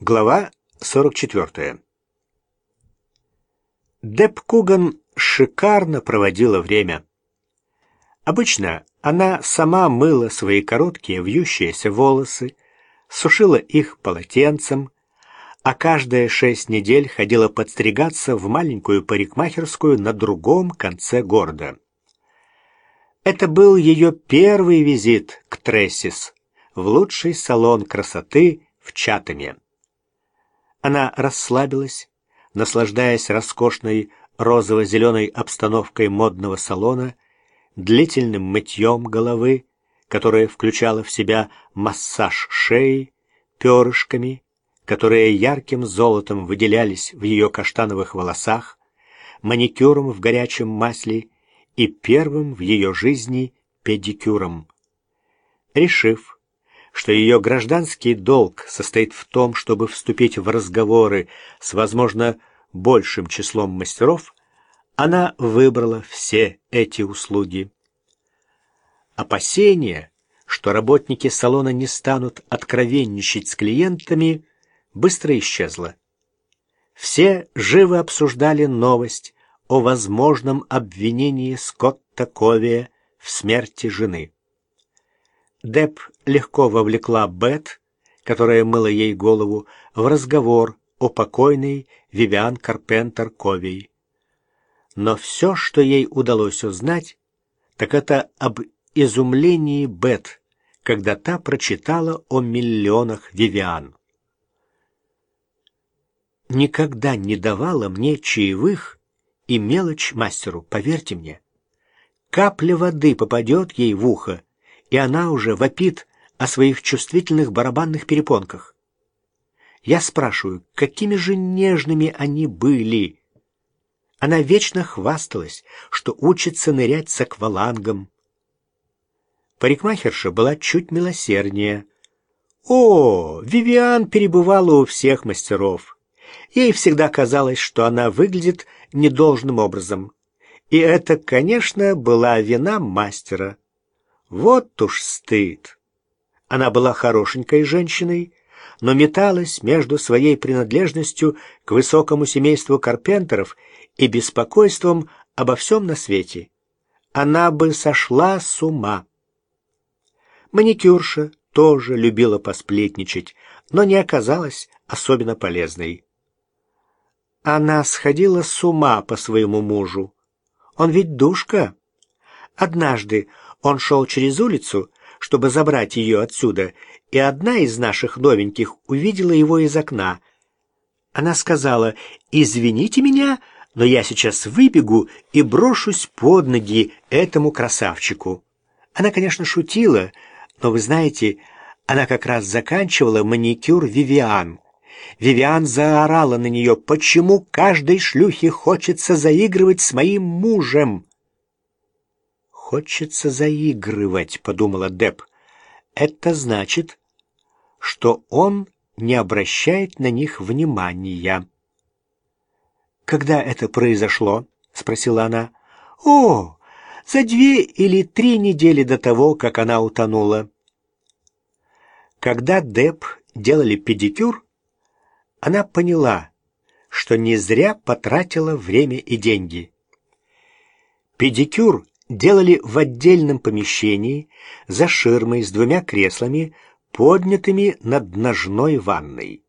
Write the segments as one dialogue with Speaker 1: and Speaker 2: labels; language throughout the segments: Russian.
Speaker 1: Глава 44. Деп Куган шикарно проводила время. Обычно она сама мыла свои короткие вьющиеся волосы, сушила их полотенцем, а каждые шесть недель ходила подстригаться в маленькую парикмахерскую на другом конце города. Это был ее первый визит к Трессис в лучший салон красоты в Чатаме. Она расслабилась, наслаждаясь роскошной розово-зеленой обстановкой модного салона, длительным мытьем головы, которое включало в себя массаж шеи, перышками, которые ярким золотом выделялись в ее каштановых волосах, маникюром в горячем масле и первым в ее жизни педикюром. Решив, что ее гражданский долг состоит в том, чтобы вступить в разговоры с, возможно, большим числом мастеров, она выбрала все эти услуги. Опасение, что работники салона не станут откровенничать с клиентами, быстро исчезло. Все живо обсуждали новость о возможном обвинении Скотта Ковия в смерти жены. Деп легко вовлекла Бет, которая мыла ей голову, в разговор о покойной Вивиан Карпентер Ковей. Но все, что ей удалось узнать, так это об изумлении Бет, когда та прочитала о миллионах Вивиан. Никогда не давала мне чаевых и мелочь мастеру, поверьте мне. Капля воды попадет ей в ухо, и она уже вопит о своих чувствительных барабанных перепонках. Я спрашиваю, какими же нежными они были? Она вечно хвасталась, что учится нырять с аквалангом. Парикмахерша была чуть милосерднее. О, Вивиан перебывала у всех мастеров. Ей всегда казалось, что она выглядит недолжным образом. И это, конечно, была вина мастера. Вот уж стыд! Она была хорошенькой женщиной, но металась между своей принадлежностью к высокому семейству карпентеров и беспокойством обо всем на свете. Она бы сошла с ума. Маникюрша тоже любила посплетничать, но не оказалась особенно полезной. Она сходила с ума по своему мужу. Он ведь душка. Однажды он шел через улицу, чтобы забрать ее отсюда, и одна из наших новеньких увидела его из окна. Она сказала, «Извините меня, но я сейчас выбегу и брошусь под ноги этому красавчику». Она, конечно, шутила, но, вы знаете, она как раз заканчивала маникюр Вивиан. Вивиан заорала на нее, «Почему каждой шлюхе хочется заигрывать с моим мужем?» «Хочется заигрывать», — подумала Деп. «Это значит, что он не обращает на них внимания». «Когда это произошло?» — спросила она. «О, за две или три недели до того, как она утонула». Когда Деп делали педикюр, она поняла, что не зря потратила время и деньги. Педикюр делали в отдельном помещении за ширмой с двумя креслами, поднятыми над ножной ванной.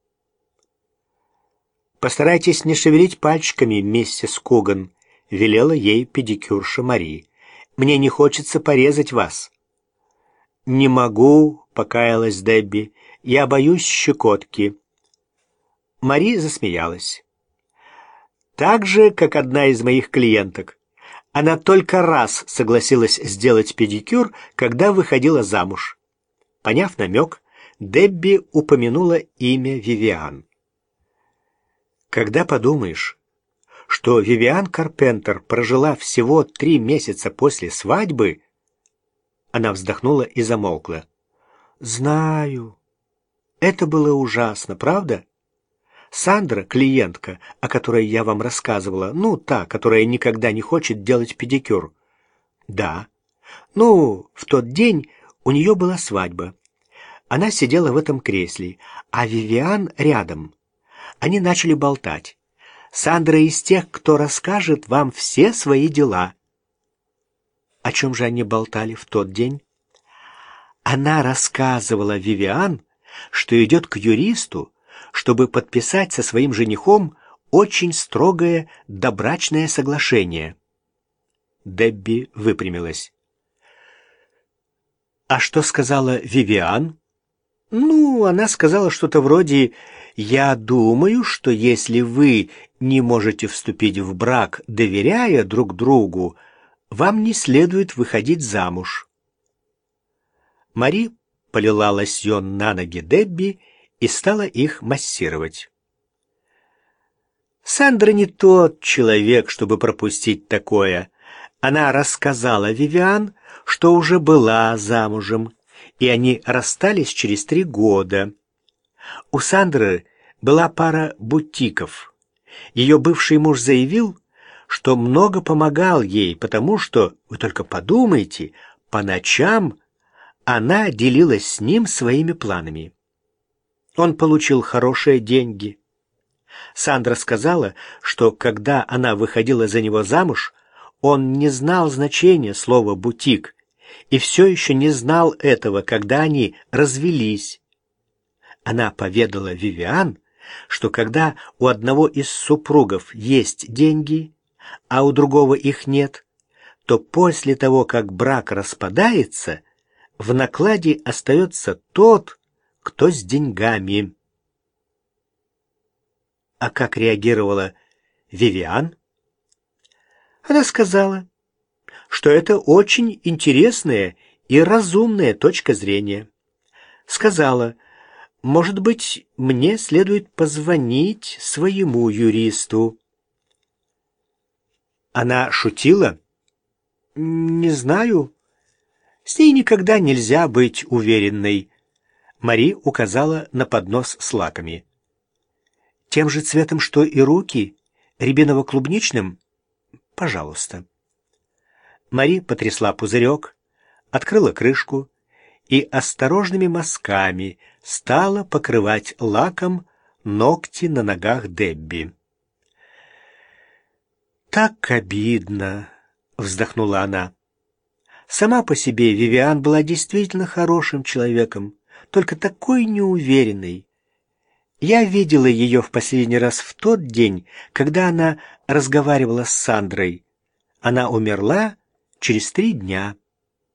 Speaker 1: «Постарайтесь не шевелить пальчиками, миссис Куган», — велела ей педикюрша Мари. «Мне не хочется порезать вас». «Не могу», — покаялась Дебби, — «я боюсь щекотки». Мари засмеялась. «Так же, как одна из моих клиенток. Она только раз согласилась сделать педикюр, когда выходила замуж. Поняв намек, Дебби упомянула имя Вивиан. Когда подумаешь, что Вивиан Карпентер прожила всего три месяца после свадьбы, она вздохнула и замолкла. «Знаю. Это было ужасно, правда?» Сандра, клиентка, о которой я вам рассказывала, ну, та, которая никогда не хочет делать педикюр. Да. Ну, в тот день у нее была свадьба. Она сидела в этом кресле, а Вивиан рядом. Они начали болтать. Сандра из тех, кто расскажет вам все свои дела. О чем же они болтали в тот день? Она рассказывала Вивиан, что идет к юристу, чтобы подписать со своим женихом очень строгое добрачное соглашение. Дебби выпрямилась. «А что сказала Вивиан?» «Ну, она сказала что-то вроде «Я думаю, что если вы не можете вступить в брак, доверяя друг другу, вам не следует выходить замуж». Мари полила лосьон на ноги Дебби и стала их массировать. Сандра не тот человек, чтобы пропустить такое. Она рассказала Вивиан, что уже была замужем, и они расстались через три года. У Сандры была пара бутиков. Ее бывший муж заявил, что много помогал ей, потому что, вы только подумайте, по ночам она делилась с ним своими планами. Он получил хорошие деньги. Сандра сказала, что когда она выходила за него замуж, он не знал значения слова «бутик» и все еще не знал этого, когда они развелись. Она поведала Вивиан, что когда у одного из супругов есть деньги, а у другого их нет, то после того, как брак распадается, в накладе остается тот, кто с деньгами. А как реагировала Вивиан? Она сказала, что это очень интересная и разумная точка зрения. Сказала, может быть, мне следует позвонить своему юристу. Она шутила? Не знаю. С ней никогда нельзя быть уверенной. Мари указала на поднос с лаками. Тем же цветом, что и руки, рябиново-клубничным? Пожалуйста. Мари потрясла пузырек, открыла крышку и осторожными мазками стала покрывать лаком ногти на ногах Дебби. «Так обидно!» — вздохнула она. Сама по себе Вивиан была действительно хорошим человеком, только такой неуверенной. Я видела ее в последний раз в тот день, когда она разговаривала с Сандрой. Она умерла через три дня.